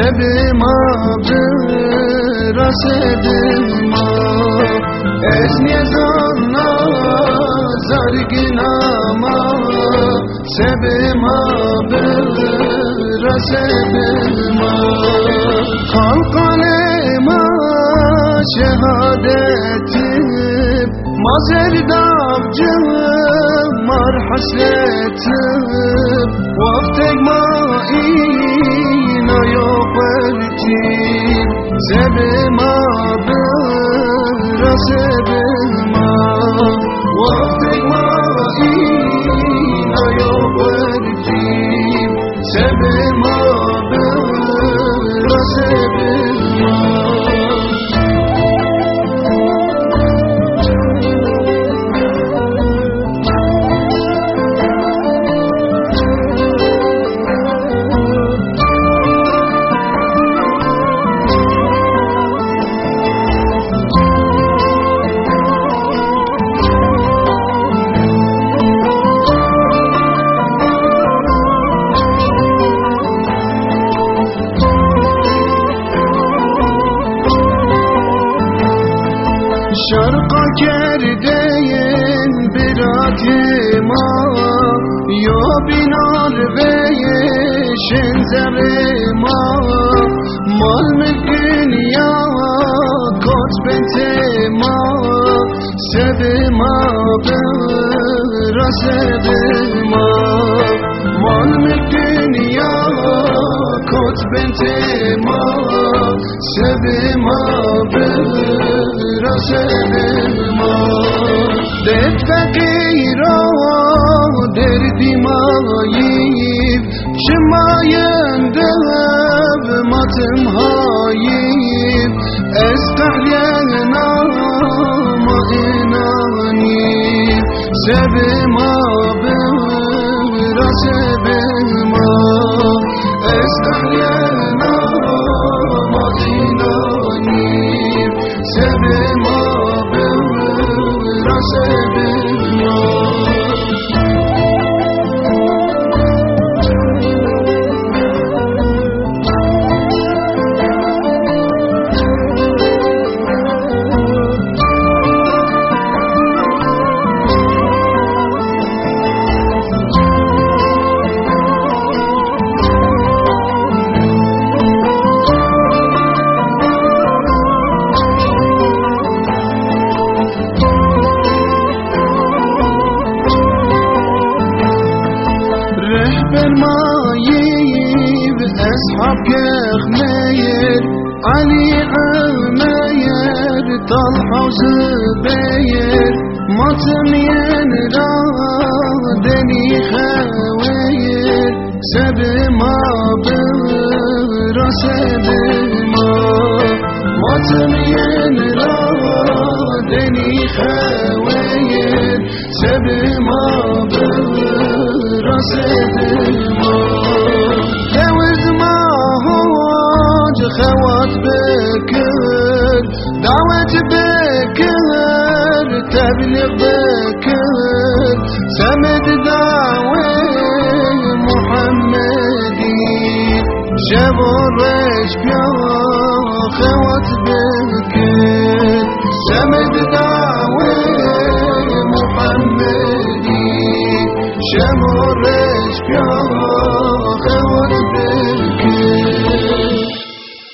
Sebima bira sebima Ez nizana zarginama Sebima bira sebima Kalkanema şehadetim Mazerdavcım mar hasretim Vaftek maim no yok vertim sebem abra sebem vaktek ma in no yok vertim Şarka kerdeyin bir atıma Yo binar ve yeşen zerima Mal mülk dünya kot bentema Sebima bıra sebima Mal mülk dünya kot bentema Sebima bıra sebima Dert fakira derdima yiyip Şımayın dev matım hayip say أصحاب كغماير علي أغماير طلحة وزباير مطم راه دني خواير سب ما برس ما مطم راه دني خواير سب ما برس ما بكر سمد دعوي محمدي شبرش بيوخ بكر سمد دعوي محمدي شبرش بيوخ